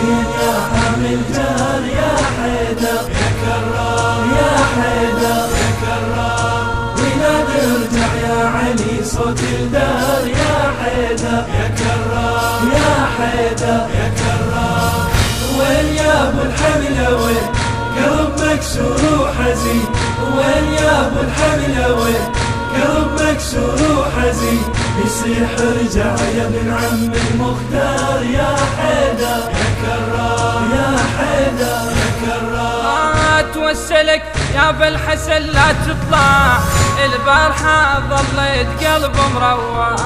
حسين يا حامل جار يا حيدر يا كرار يا حيدر يا كرار ونادي ارجع يا علي صوت الدار يا حيدر يا كرار يا حيدر. يا كرار وين يا ابو الحمل وين قلب مكسور وحزين وين يا ابو الحمل وين قلب مكسور وحزين؟ يصيح ارجع يا ابن عم المختار يا حيدر يا كرار يا حيدر يا كرار. اتوسلك يا أبا الحسن لا تطلع. البارحة ظليت قلب مروع.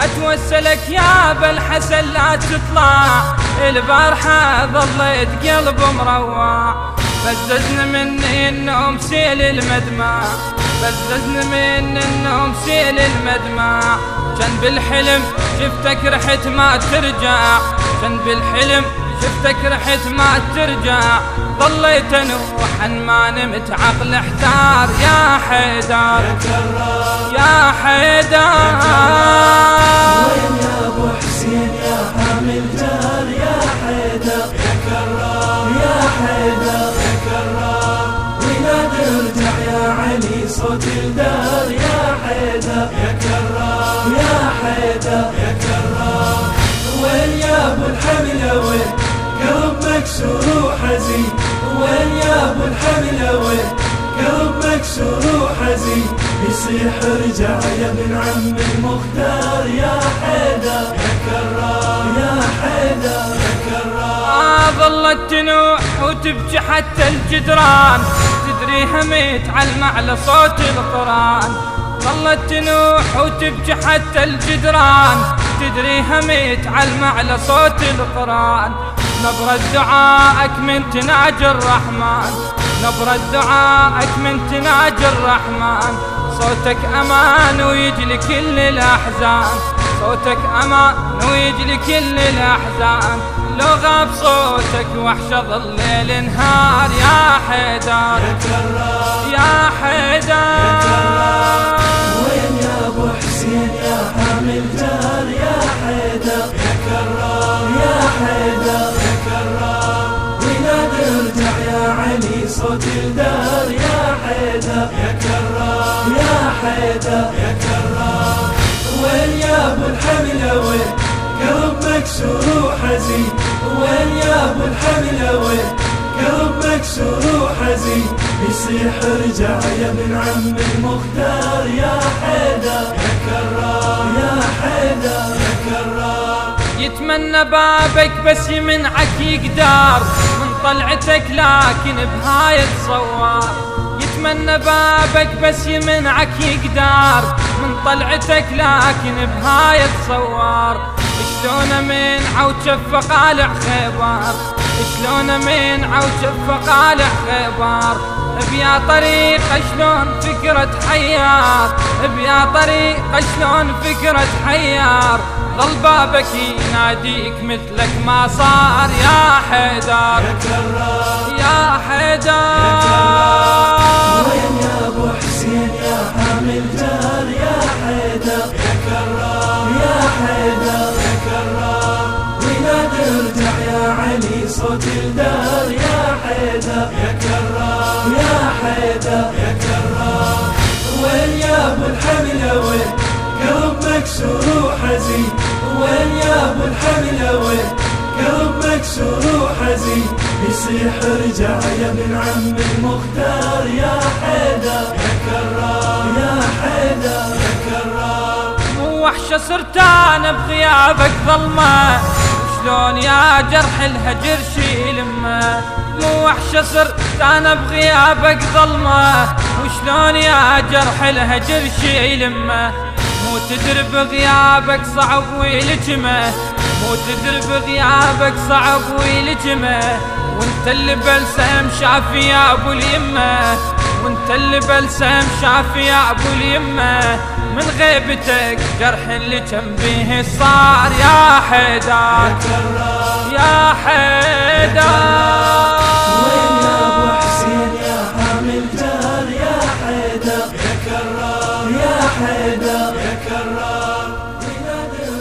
أتوسلك يا أبا الحسن لا تطلع. البارحة ظليت قلب مروع. بززن مني النوم سيل المدمع. بززن من النوم سيل المدمع. كان بالحلم شفتك رحت ما ترجع. كان بالحلم شفتك رحت ما ترجع. ظليت انوح ما نمت عقل احتار. يا حيدر يا حيدر. يا كرار يا حيدر يا كرار وين يا ابو الحمل وين قلب مكسور وحزين وين يا ابو الحمل وين قلب مكسور وحزين يصيح ارجع يا ابن عم المختار يا حيدر يا كرار يا حيدر يا كرار آه ظلت تنوح وتبكي حتى الجدران تدري هميت على المعلى صوت القرآن. ظلت تنوح وتبكي حتى الجدران. تدري هميت على المعلى صوت القرآن. نبرة دعائك من تناجي الرحمن. نبرة دعائك من تناجي الرحمن. صوتك أمان ويجلي كل الأحزان. صوتك أمان ويجلي كل الأحزان. لو غاب صوتك وحشة ظل الليل نهار يا حيدر. يا كرار يا حيدر يا كرار وين يا ابو الحمل وين قلب مكسور وحزين وين يا ابو الحمل وين قلب مكسور وحزين يصيح ارجع يا ابن عم المختار يا حيدر يا كرار يا حيدر يا كرار يتمنى بابك بس يمنعك يقدر من طلعتك لكن بهاي تصور يتمنى بابك بس يمنعك يقدر من طلعتك لكن بهاي تصور شلون من عوجف قالع خيبر؟ شلون من عوجف قالع خيبر؟ بيا طريق شلون فكرة حيار بيا طريق شلون فكرة حيار ظل بابك يناديك مثلك ما صار. يا حيدر يا حيدر. وين يا أبو الحمل وين؟ قلب مكسور وحزين. وين يا أبو الحمل وين؟ قلب مكسور وحزين. يصيح ارجع يا ابن عم المختار يا حيدر. يا كرار. يا حيدر. يا كرار. صرت أنا بغيابك ظلمة. شلون يا جرح الهجر شيلمه مو وحشة صرت أنا بغيابك ظلمة. وشلون يا جرح الهجر شيلمه مو تدري بغيابك صعب ويلجمه. مو تدري بغيابك صعب ويلجمه. وانت اللي بلسم شافي يا ابو اليمه. وانت اللي بلسم شافي يا ابو اليمه. من غيبتك جرح اللي كان به صار يا حيدر. يا حيدر.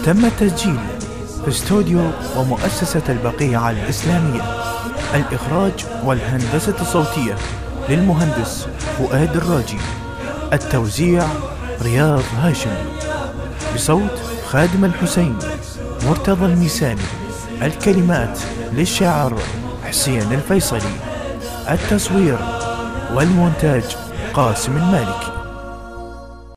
تم تسجيل في استوديو ومؤسسة البقيعة الإسلامية. الإخراج والهندسة الصوتية للمهندس فؤاد الراجي. التوزيع رياض هاشم. بصوت خادم الحسين مرتضى الميساني. الكلمات للشاعر حسين الفيصلي. التصوير والمونتاج قاسم المالكي.